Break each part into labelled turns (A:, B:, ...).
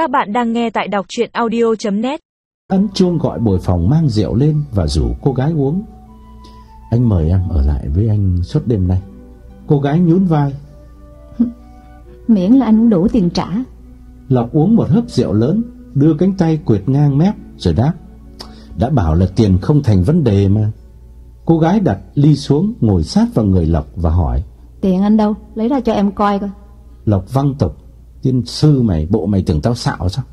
A: Các bạn đang nghe tại đọc chuyện audio.net
B: Ấn chuông gọi bồi phòng mang rượu lên và rủ cô gái uống. Anh mời em ở lại với anh suốt đêm nay. Cô gái nhún vai.
C: Miễn là anh đủ tiền trả.
B: Lộc uống một hớp rượu lớn, đưa cánh tay quệt ngang mép rồi đáp. Đã bảo là tiền không thành vấn đề mà. Cô gái đặt ly xuống ngồi sát vào người Lộc và hỏi.
C: Tiền anh đâu? Lấy ra cho em coi coi.
B: Lộc văng tục. Tiên sư mày, bộ mày tưởng tao xạo sao?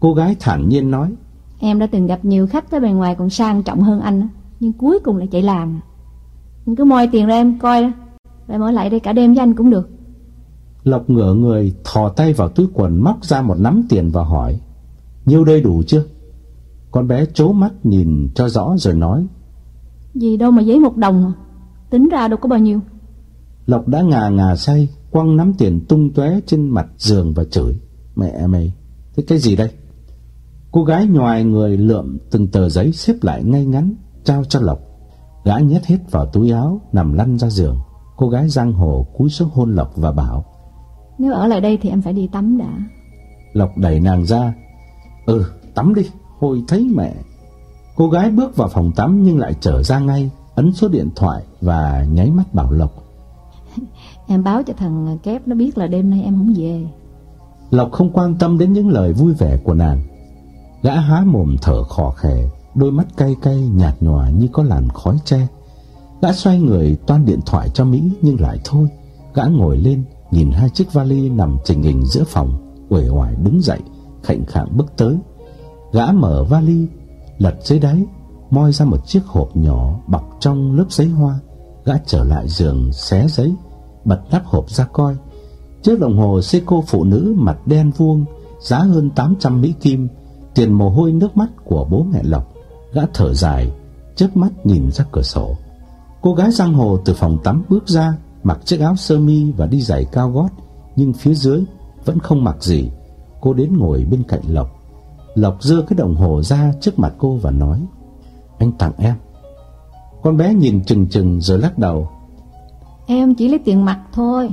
B: Cô gái thản nhiên nói.
C: Em đã từng gặp nhiều khách tới bề ngoài còn sang trọng hơn anh Nhưng cuối cùng lại chạy làm Anh cứ moi tiền ra em coi đó Rồi mở lại đây cả đêm với anh cũng được
B: Lộc ngửa người thò tay vào túi quần móc ra một nắm tiền và hỏi Nhiêu đây đủ chưa? Con bé chố mắt nhìn cho rõ rồi nói
C: Gì đâu mà giấy một đồng à Tính ra đâu có bao nhiêu
B: Lộc đã ngà ngà say Quăng nắm tiền tung tóe trên mặt giường và chửi. Mẹ mày, thế cái gì đây? Cô gái nhòi người lượm từng tờ giấy xếp lại ngay ngắn Trao cho Lộc. Gã nhét hết vào túi áo Nằm lăn ra giường. Cô gái giang hồ cúi xuống hôn Lộc và bảo
C: Nếu ở lại đây thì em phải đi tắm đã.
B: Lộc đẩy nàng ra Ừ tắm đi Hồi thấy mẹ. Cô gái bước vào phòng tắm nhưng lại trở ra ngay Ấn số điện thoại và nháy mắt bảo Lộc
C: Em báo cho thằng Kép nó biết là đêm nay em không về.
B: Lộc không quan tâm đến những lời vui vẻ của nàng. Gã há mồm thở khò khè, Đôi mắt cay cay, nhạt nhòa như có làn khói tre Gã xoay người toan điện thoại cho Mỹ, Nhưng lại thôi. Gã ngồi lên, nhìn hai chiếc vali nằm trình hình giữa phòng, Uể oải đứng dậy, Khệnh khạng bước tới. Gã mở vali, Lật dưới đáy, Moi ra một chiếc hộp nhỏ bọc trong lớp giấy hoa. Gã trở lại giường, xé giấy, Bật nắp hộp ra coi. Chiếc đồng hồ Seiko phụ nữ mặt đen vuông, Giá hơn 800 Mỹ Kim, Tiền mồ hôi nước mắt của bố mẹ Lộc. Gã thở dài, chớp mắt nhìn ra cửa sổ. Cô gái giang hồ từ phòng tắm bước ra, Mặc chiếc áo sơ mi và đi giày cao gót, Nhưng phía dưới vẫn không mặc gì. Cô đến ngồi bên cạnh Lộc. Lộc giơ cái đồng hồ ra trước mặt cô và nói, Anh tặng em. Con bé nhìn chừng chừng rồi lắc đầu.
C: Em chỉ lấy tiền mặt thôi.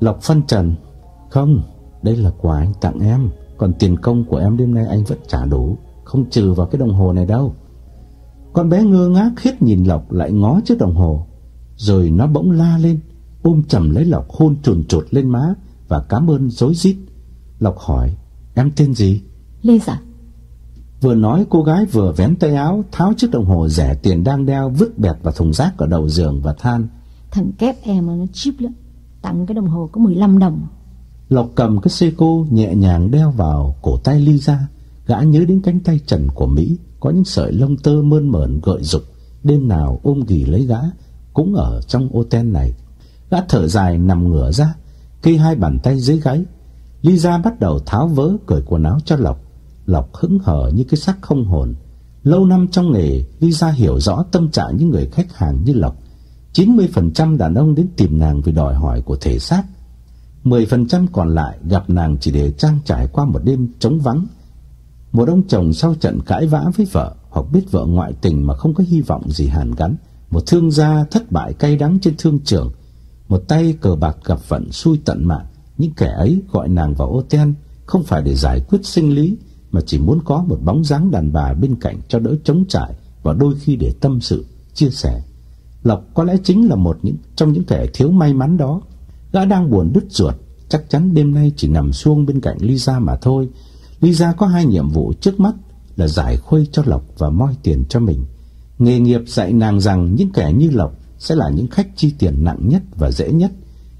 B: Lộc phân trần. Không, đây là quà anh tặng em. Còn tiền công của em đêm nay anh vẫn trả đủ. Không trừ vào cái đồng hồ này đâu. Con bé ngơ ngác hết nhìn Lộc lại ngó chiếc đồng hồ. Rồi nó bỗng la lên Ôm chầm lấy Lộc hôn chuồn chuột lên má Và cảm ơn dối rít. Lộc hỏi Em tên gì?
C: Lisa
B: Vừa nói cô gái vừa vén tay áo Tháo chiếc đồng hồ rẻ tiền đang đeo Vứt bẹt vào thùng rác ở đầu giường và than.
C: Thằng Kép em nó cheap lắm Tặng cái đồng hồ có 15 đồng.
B: Lộc cầm cái Seiko nhẹ nhàng đeo vào cổ tay Lisa Gã nhớ đến cánh tay trần của Mỹ Có những sợi lông tơ mơn mởn gợi dục Đêm nào ôm ghì lấy gã Cũng ở trong ô ten này. Gã thở dài nằm ngửa ra Kê hai bàn tay dưới gáy. Lisa bắt đầu tháo vớ cởi quần áo cho Lộc Lộc hững hờ như cái xác không hồn. Lâu năm trong nghề Lisa hiểu rõ tâm trạng những người khách hàng như Lộc. 90% đàn ông đến tìm nàng vì đòi hỏi của thể xác. 10% còn lại gặp nàng chỉ để trang trải qua một đêm trống vắng. Một ông chồng sau trận cãi vã với vợ, Hoặc biết vợ ngoại tình mà không có hy vọng gì hàn gắn. Một thương gia thất bại cay đắng trên thương trường. Một tay cờ bạc gặp vận xui tận mạng. Những kẻ ấy gọi nàng vào ô ten, Không phải để giải quyết sinh lý mà chỉ muốn có một bóng dáng đàn bà bên cạnh cho đỡ chống trải Và đôi khi để tâm sự, chia sẻ Lộc có lẽ chính là một những trong những kẻ thiếu may mắn đó. Gã đang buồn đứt ruột, chắc chắn đêm nay chỉ nằm xuông bên cạnh Lisa mà thôi. Lisa có hai nhiệm vụ trước mắt là giải khuây cho Lộc và moi tiền cho mình. Nghề nghiệp dạy nàng rằng những kẻ như Lộc sẽ là những khách chi tiền nặng nhất và dễ nhất.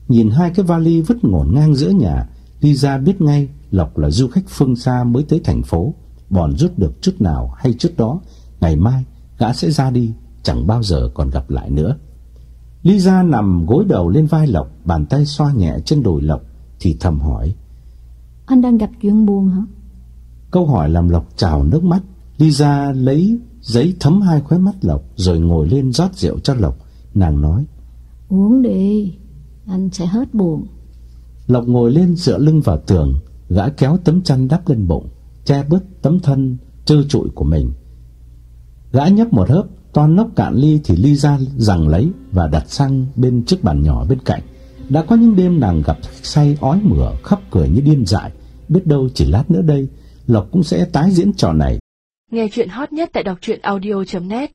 B: Nhìn hai cái vali vứt ngổn ngang giữa nhà, Lisa biết ngay Lộc là du khách phương xa mới tới thành phố. Bòn rút được chút nào hay chút đó, ngày mai gã sẽ ra đi chẳng bao giờ còn gặp lại nữa. Lisa nằm gối đầu lên vai Lộc, bàn tay xoa nhẹ trên đùi Lộc, thì thầm hỏi.
C: Anh đang gặp chuyện buồn hả?
B: Câu hỏi làm Lộc trào nước mắt. Lisa lấy giấy thấm hai khóe mắt Lộc, rồi ngồi lên rót rượu cho Lộc. Nàng nói.
C: Uống đi, anh sẽ hết buồn.
B: Lộc ngồi lên dựa lưng vào tường, gã kéo tấm chăn đắp lên bụng, che bớt tấm thân trơ trụi của mình. Gã nhấp một hớp, Toan nốc cạn ly thì ly ra rằng lấy và đặt sang bên chiếc bàn nhỏ bên cạnh. Đã có những đêm nàng gặp say ói mửa khóc cười như điên dại, biết đâu chỉ lát nữa đây Lộc cũng sẽ tái diễn trò này.
A: Nghe chuyện hot nhất tại đọc truyện audio.net